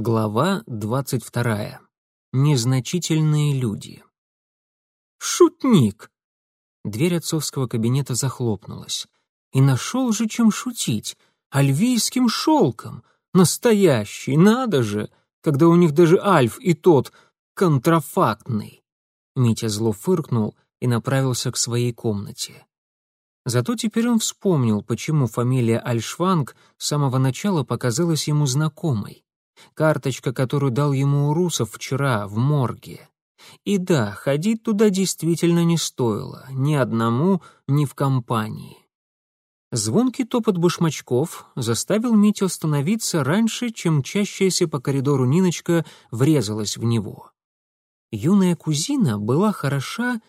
Глава двадцать вторая. Незначительные люди. «Шутник!» Дверь отцовского кабинета захлопнулась. И нашел же, чем шутить. Альвийским шелком. Настоящий, надо же, когда у них даже Альф и тот контрафактный. Митя зло фыркнул и направился к своей комнате. Зато теперь он вспомнил, почему фамилия Альшванг с самого начала показалась ему знакомой. Карточка, которую дал ему Урусов вчера в морге. И да, ходить туда действительно не стоило, ни одному, ни в компании. Звонкий топот башмачков заставил Митю остановиться раньше, чем чащаяся по коридору Ниночка врезалась в него. Юная кузина была хороша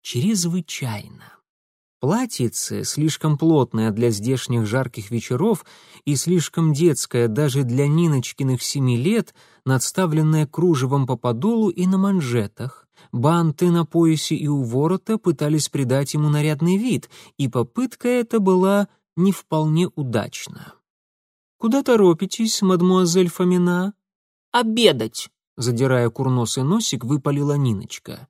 чрезвычайно. Платьице, слишком плотное для здешних жарких вечеров и слишком детское даже для Ниночкиных семи лет, надставленное кружевом по подолу и на манжетах. Банты на поясе и у ворота пытались придать ему нарядный вид, и попытка эта была не вполне удачна. «Куда торопитесь, мадмуазель Фомина?» «Обедать!» — задирая курносый носик, выпалила Ниночка.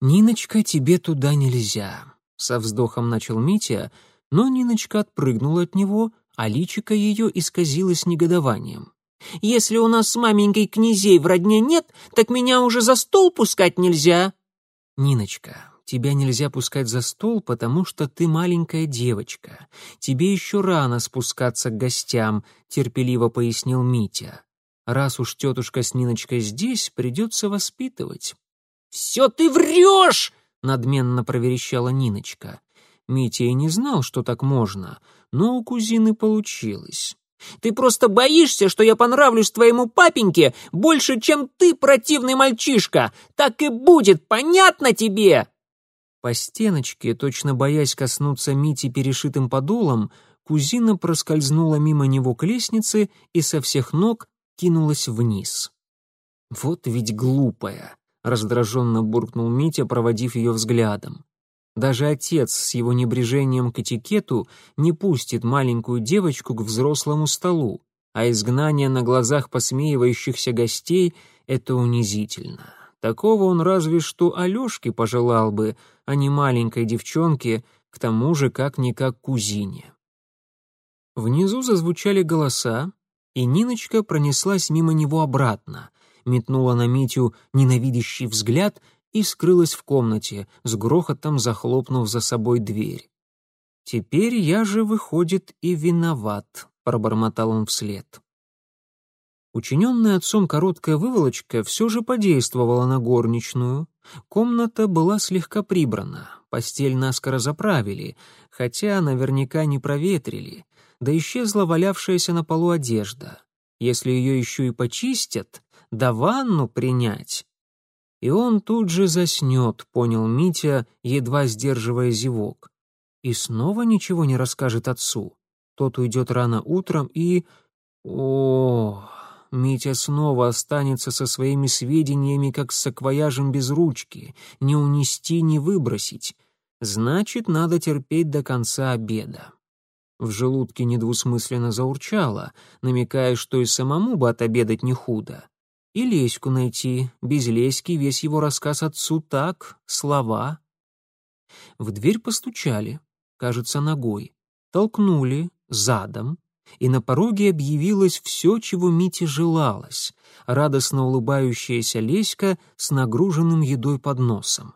«Ниночка, тебе туда нельзя. Со вздохом начал Митя, но Ниночка отпрыгнула от него, а личико ее исказилось негодованием. «Если у нас с маменькой князей в родне нет, так меня уже за стол пускать нельзя!» «Ниночка, тебя нельзя пускать за стол, потому что ты маленькая девочка. Тебе еще рано спускаться к гостям», — терпеливо пояснил Митя. «Раз уж тетушка с Ниночкой здесь, придется воспитывать». «Все ты врешь!» — надменно проверещала Ниночка. Митя и не знал, что так можно, но у кузины получилось. «Ты просто боишься, что я понравлюсь твоему папеньке больше, чем ты, противный мальчишка! Так и будет, понятно тебе?» По стеночке, точно боясь коснуться Мити перешитым подолом, кузина проскользнула мимо него к лестнице и со всех ног кинулась вниз. Вот ведь глупая. — раздраженно буркнул Митя, проводив ее взглядом. Даже отец с его небрежением к этикету не пустит маленькую девочку к взрослому столу, а изгнание на глазах посмеивающихся гостей — это унизительно. Такого он разве что Алешке пожелал бы, а не маленькой девчонке, к тому же как-никак кузине. Внизу зазвучали голоса, и Ниночка пронеслась мимо него обратно — метнула на Митю ненавидящий взгляд и скрылась в комнате, с грохотом захлопнув за собой дверь. «Теперь я же, выходит, и виноват», — пробормотал он вслед. Учиненная отцом короткая выволочка все же подействовала на горничную. Комната была слегка прибрана, постель наскоро заправили, хотя наверняка не проветрили, да исчезла валявшаяся на полу одежда. Если ее еще и почистят, да ванну принять. И он тут же заснет, понял Митя, едва сдерживая зевок. И снова ничего не расскажет отцу. Тот уйдет рано утром и... О, Митя снова останется со своими сведениями, как с саквояжем без ручки, не унести, не выбросить. Значит, надо терпеть до конца обеда. В желудке недвусмысленно заурчало, намекая, что и самому бы отобедать не худо. И Леську найти, без Леськи весь его рассказ отцу так, слова. В дверь постучали, кажется, ногой, толкнули, задом, и на пороге объявилось все, чего Мите желалось, радостно улыбающаяся Леська с нагруженным едой под носом.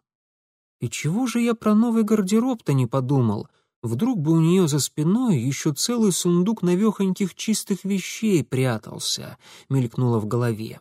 И чего же я про новый гардероб-то не подумал? Вдруг бы у нее за спиной еще целый сундук навехоньких чистых вещей прятался, мелькнуло в голове.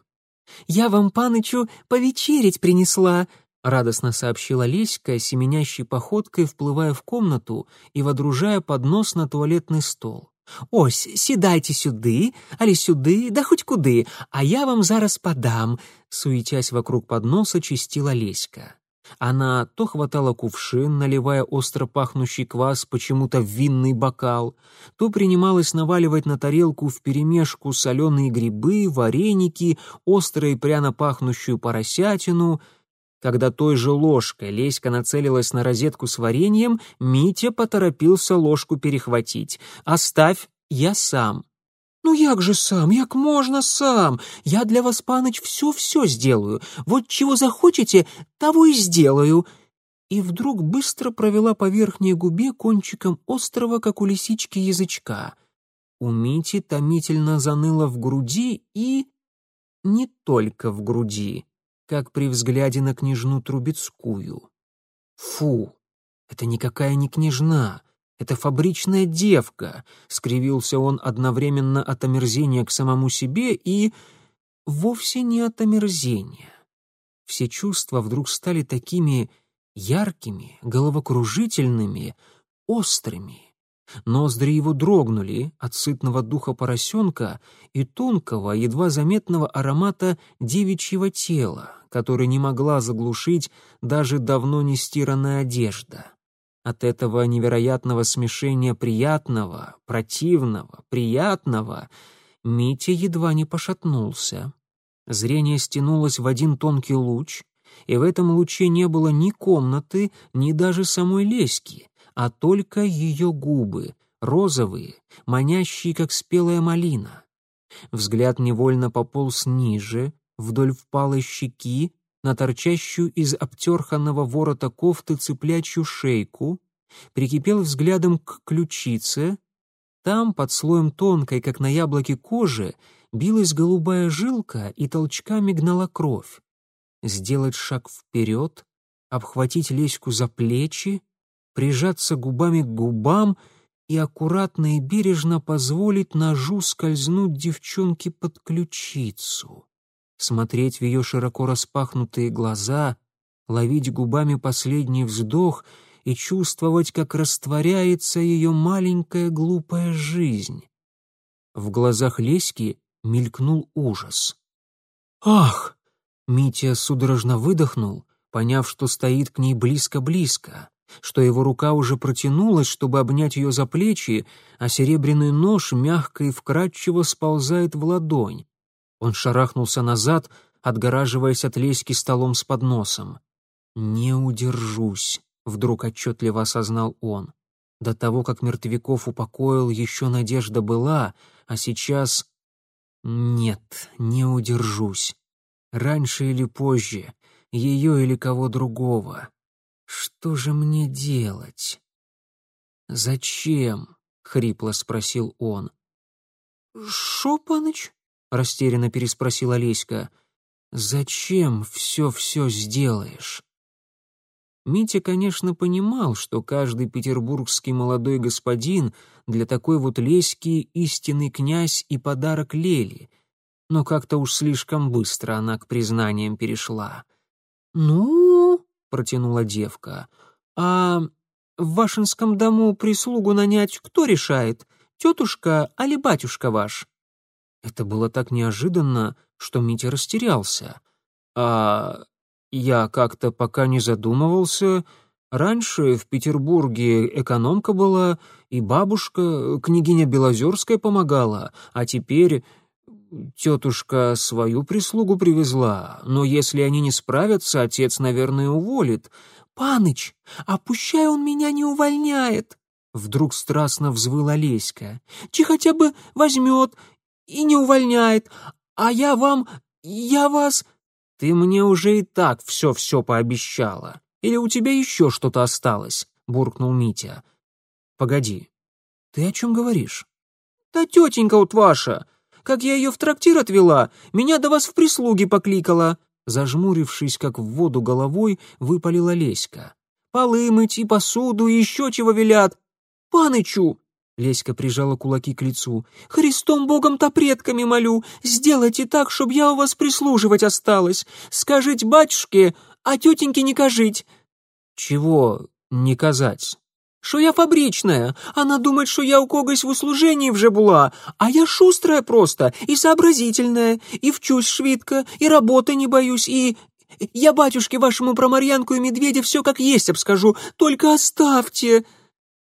«Я вам, панычу, повечерить принесла», — радостно сообщила Леська, семенящей походкой, вплывая в комнату и водружая поднос на туалетный стол. «Ось, сідайте сюды, али сюды, да хоть куды, а я вам зараз подам», — суетясь вокруг подноса, чистила Леська. Она то хватала кувшин, наливая остро пахнущий квас почему-то в винный бокал, то принималась наваливать на тарелку вперемешку соленые грибы, вареники, остро и пряно пахнущую поросятину. Когда той же ложкой Леська нацелилась на розетку с вареньем, Митя поторопился ложку перехватить. «Оставь, я сам». «Ну як же сам, як можно сам? Я для вас, паныч, все-все сделаю. Вот чего захочете, того и сделаю». И вдруг быстро провела по верхней губе кончиком острого, как у лисички, язычка. У Мити томительно заныло в груди и... Не только в груди, как при взгляде на княжну Трубецкую. Фу, это никакая не княжна, это фабричная девка, скривился он одновременно от омерзения к самому себе и вовсе не от омерзения. Все чувства вдруг стали такими яркими, головокружительными, острыми. Ноздри его дрогнули от сытного духа поросенка и тонкого, едва заметного аромата девичьего тела, который не могла заглушить даже давно не стиранная одежда. От этого невероятного смешения приятного, противного, приятного Митя едва не пошатнулся. Зрение стянулось в один тонкий луч, и в этом луче не было ни комнаты, ни даже самой леськи, а только ее губы, розовые, манящие, как спелая малина. Взгляд невольно пополз ниже, вдоль впалой щеки, на торчащую из обтерханного ворота кофты цыплячью шейку, прикипел взглядом к ключице. Там, под слоем тонкой, как на яблоке кожи, билась голубая жилка и толчками гнала кровь. Сделать шаг вперед, обхватить леську за плечи, прижаться губами к губам и аккуратно и бережно позволить ножу скользнуть девчонке под ключицу смотреть в ее широко распахнутые глаза, ловить губами последний вздох и чувствовать, как растворяется ее маленькая глупая жизнь. В глазах Леськи мелькнул ужас. «Ах!» — Митя судорожно выдохнул, поняв, что стоит к ней близко-близко, что его рука уже протянулась, чтобы обнять ее за плечи, а серебряный нож мягко и вкрадчиво сползает в ладонь. Он шарахнулся назад, отгораживаясь от леськи столом с подносом. «Не удержусь», — вдруг отчетливо осознал он. До того, как мертвяков упокоил, еще надежда была, а сейчас... Нет, не удержусь. Раньше или позже, ее или кого другого. Что же мне делать? «Зачем?» — хрипло спросил он. «Шо, паныч?» Растерянно переспросила Леська. Зачем все-все сделаешь? Митя, конечно, понимал, что каждый петербургский молодой господин для такой вот Леськи истинный князь и подарок Лели, но как-то уж слишком быстро она к признаниям перешла. «Ну?» — протянула девка. «А в Вашинском дому прислугу нанять кто решает? Тетушка али батюшка ваш?» Это было так неожиданно, что Митя растерялся. А я как-то пока не задумывался. Раньше в Петербурге экономка была, и бабушка, княгиня Белозерская, помогала, а теперь тетушка свою прислугу привезла, но если они не справятся, отец, наверное, уволит. «Паныч, а он меня не увольняет!» Вдруг страстно взвыла Леська. «Чи хотя бы возьмет и не увольняет, а я вам... я вас...» «Ты мне уже и так все-все пообещала. Или у тебя еще что-то осталось?» — буркнул Митя. «Погоди, ты о чем говоришь?» «Да тетенька вот ваша! Как я ее в трактир отвела, меня до вас в прислуги покликала!» Зажмурившись, как в воду головой, выпалила Леська. «Полы мыть и посуду, и еще чего велят! Панычу, Леська прижала кулаки к лицу. «Христом Богом-то предками молю, сделайте так, чтоб я у вас прислуживать осталась. Скажите батюшке, а тетеньке не кажить». «Чего не казать?» «Що я фабричная. Она думает, что я у когось в услужении вже була, а я шустрая просто и сообразительная, и вчусь швидко, и работы не боюсь, и... Я батюшке вашему про Марьянку и Медведя все как есть обскажу, только оставьте».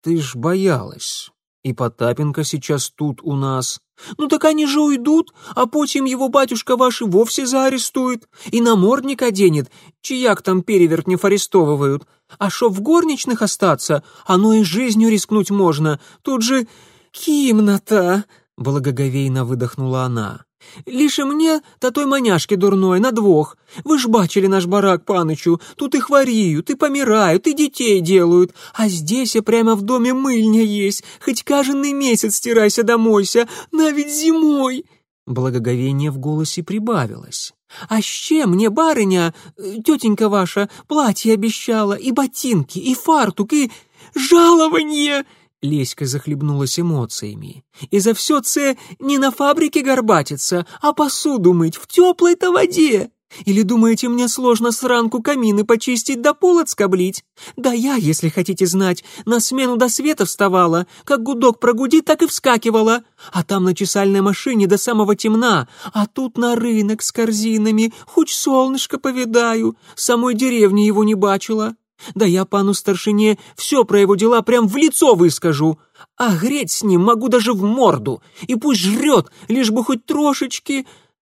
«Ты ж боялась». И Потапенко сейчас тут у нас. Ну так они же уйдут, а потом его батюшка ваш и вовсе заарестует. И намордник оденет, чияк там перевертнев арестовывают. А шо в горничных остаться, оно и жизнью рискнуть можно. Тут же кимната. благоговейно выдохнула она. «Лишь и мне, та той маняшки дурной, на двух. Вы ж бачили наш барак, панычу, тут и хворіють, и помирают, и детей делают. А здесь и прямо в доме мыльня есть, хоть каждый месяц стирайся домойся, навіть зимой». Благоговение в голосе прибавилось. «А ще мне барыня, э, тетенька ваша, платье обещала, и ботинки, и фартук, и жалование!» Леська захлебнулась эмоциями. «И за все це не на фабрике горбатиться, а посуду мыть в теплой-то воде!» Или думаете, мне сложно сранку камины почистить да пол отскоблить? Да я, если хотите знать, на смену до света вставала, как гудок прогудит, так и вскакивала. А там на чесальной машине до самого темна, а тут на рынок с корзинами, хоть солнышко повидаю, самой деревни его не бачила. Да я пану старшине все про его дела прям в лицо выскажу. А греть с ним могу даже в морду, и пусть жрет, лишь бы хоть трошечки...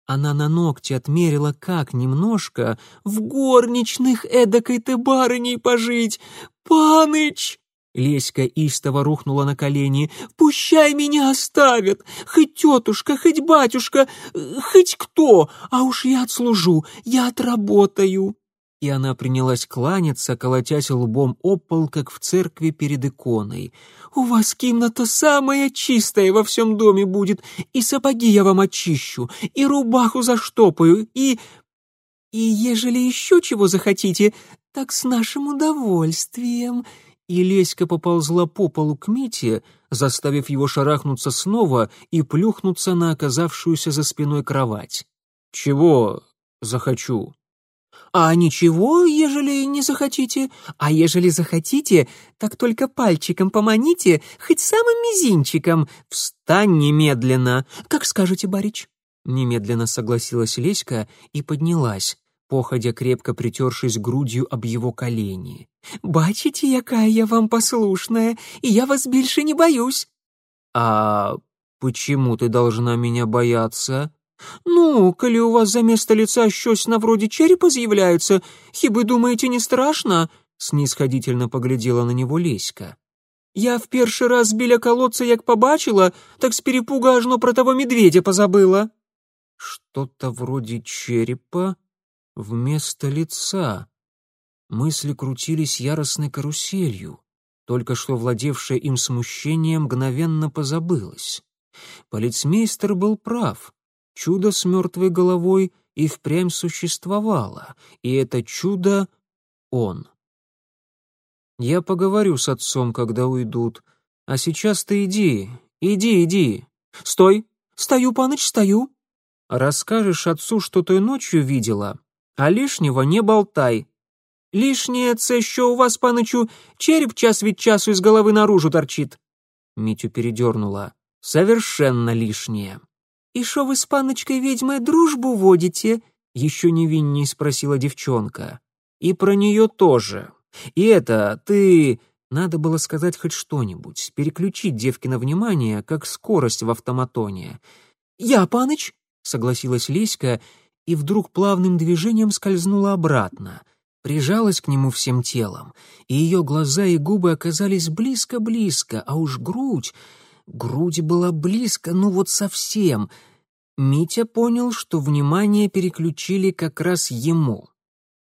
Она на ногти отмерила как немножко в горничных эдакой ты барыней пожить. «Паныч!» Леська истово рухнула на колени. «Пущай меня оставят! Хоть тетушка, хоть батюшка, хоть кто, а уж я отслужу, я отработаю!» И она принялась кланяться, колотясь лбом об пол, как в церкви перед иконой. «У вас комната самая чистая во всем доме будет, и сапоги я вам очищу, и рубаху заштопаю, и... И ежели еще чего захотите, так с нашим удовольствием...» И Леська поползла по полу к Мите, заставив его шарахнуться снова и плюхнуться на оказавшуюся за спиной кровать. «Чего захочу?» «А ничего, ежели не захотите. А ежели захотите, так только пальчиком поманите, хоть самым мизинчиком. Встань немедленно, как скажете, барич». Немедленно согласилась Леська и поднялась, походя крепко притершись грудью об его колени. «Бачите, якая я вам послушная, и я вас больше не боюсь». «А почему ты должна меня бояться?» «Ну, коли у вас за место лица щось вроде черепа з'является, хіба думаете, не страшно?» снисходительно поглядела на него Леська. «Я в перший раз біля колодца як побачила, так с перепуга ажно про того медведя позабыла». «Что-то вроде черепа вместо лица». Мысли крутились яростной каруселью. Только что владевшее им смущение мгновенно позабылось. Полицмейстер был прав. Чудо с мертвой головой и впрямь существовало, и это чудо — он. Я поговорю с отцом, когда уйдут. А сейчас ты иди, иди, иди. Стой! Стою, паныч, стою. Расскажешь отцу, что той ночью видела, а лишнего не болтай. Лишнее це що у вас, панычу, череп час від часу из головы наружу торчит. Митю передернула. Совершенно лишнее. «И шо вы с паночкой-ведьмой дружбу водите?» — еще невинней спросила девчонка. «И про нее тоже. И это, ты...» Надо было сказать хоть что-нибудь, переключить девкино внимание, как скорость в автоматоне. «Я, паныч!» — согласилась Леська, и вдруг плавным движением скользнула обратно — прижалась к нему всем телом, и ее глаза и губы оказались близко-близко, а уж грудь... Грудь была близко, ну вот совсем. Митя понял, что внимание переключили как раз ему.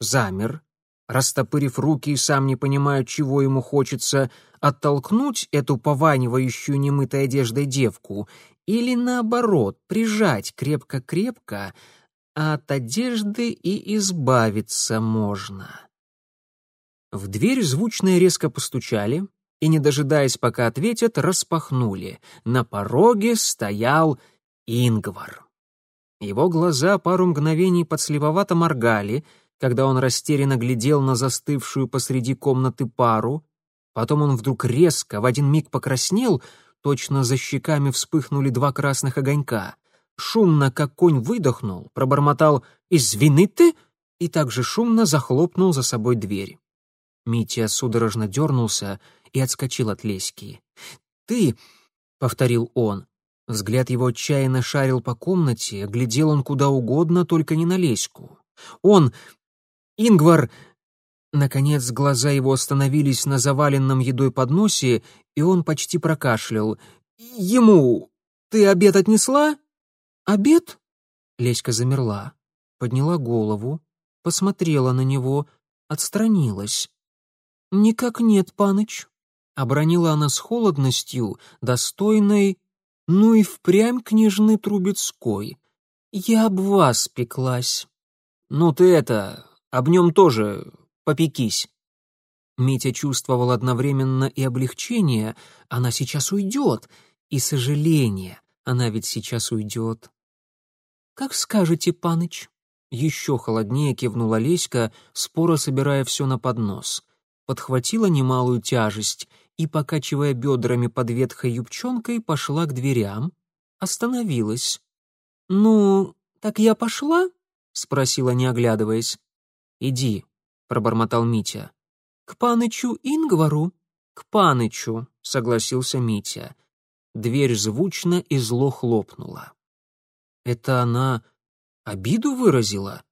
Замер, растопырив руки и сам не понимая, чего ему хочется, оттолкнуть эту пованивающую немытой одеждой девку или, наоборот, прижать крепко-крепко, а от одежды и избавиться можно. В дверь звучно и резко постучали, и, не дожидаясь, пока ответят, распахнули. На пороге стоял Ингвар. Его глаза пару мгновений подслеповато моргали, когда он растерянно глядел на застывшую посреди комнаты пару. Потом он вдруг резко, в один миг покраснел, точно за щеками вспыхнули два красных огонька. Шумно, как конь, выдохнул, пробормотал «Извини ты!» и также шумно захлопнул за собой дверь. Митя судорожно дернулся и отскочил от Леськи. «Ты!» — повторил он. Взгляд его отчаянно шарил по комнате, глядел он куда угодно, только не на Леську. «Он! Ингвар!» Наконец глаза его остановились на заваленном едой подносе, и он почти прокашлял. «Ему! ты обед отнесла?» «Обед?» Леська замерла, подняла голову, посмотрела на него, отстранилась. «Никак нет, паныч», — обронила она с холодностью, достойной, ну и впрямь княжны Трубецкой. «Я об вас пеклась». «Ну ты это, об нем тоже попекись». Митя чувствовал одновременно и облегчение, она сейчас уйдет, и сожаление, она ведь сейчас уйдет. «Как скажете, паныч?» Еще холоднее кивнула Леська, споро собирая все на поднос. Подхватила немалую тяжесть и, покачивая бедрами под ветхой юбчонкой, пошла к дверям, остановилась. «Ну, так я пошла?» — спросила, не оглядываясь. «Иди», — пробормотал Митя. «К панычу Ингвару?» «К панычу», — согласился Митя. Дверь звучно и зло хлопнула. «Это она обиду выразила?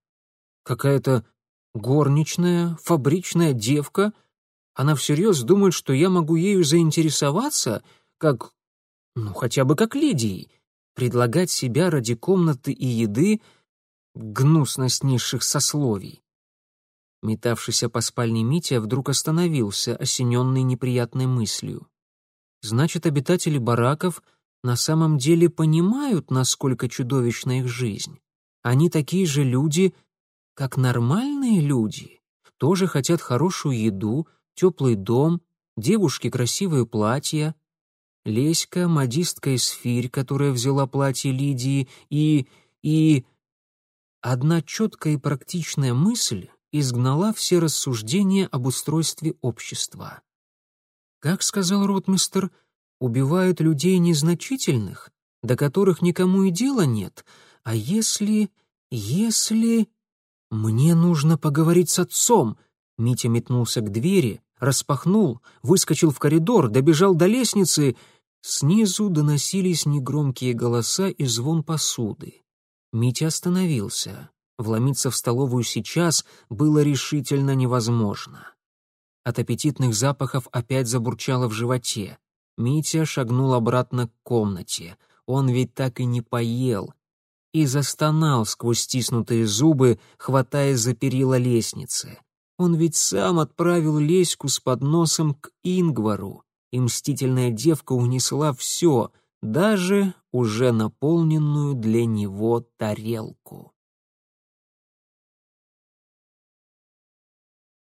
Какая-то горничная, фабричная девка? Она всерьез думает, что я могу ею заинтересоваться, как... ну, хотя бы как Лидией, предлагать себя ради комнаты и еды — гнусность низших сословий». Метавшийся по спальне Митя вдруг остановился, осененный неприятной мыслью. Значит, обитатели бараков на самом деле понимают, насколько чудовищна их жизнь. Они такие же люди, как нормальные люди. Тоже хотят хорошую еду, теплый дом, девушки красивые платья. Леська, модистка из Фирь, которая взяла платье Лидии, и... и... Одна четкая и практичная мысль изгнала все рассуждения об устройстве общества. Как сказал ротмистер, убивают людей незначительных, до которых никому и дела нет. А если... если... Мне нужно поговорить с отцом. Митя метнулся к двери, распахнул, выскочил в коридор, добежал до лестницы. Снизу доносились негромкие голоса и звон посуды. Митя остановился. Вломиться в столовую сейчас было решительно невозможно. От аппетитных запахов опять забурчало в животе. Митя шагнул обратно к комнате. Он ведь так и не поел. И застонал сквозь стиснутые зубы, хватаясь за перила лестницы. Он ведь сам отправил Леську с подносом к Ингвару, и мстительная девка унесла все, даже уже наполненную для него тарелку.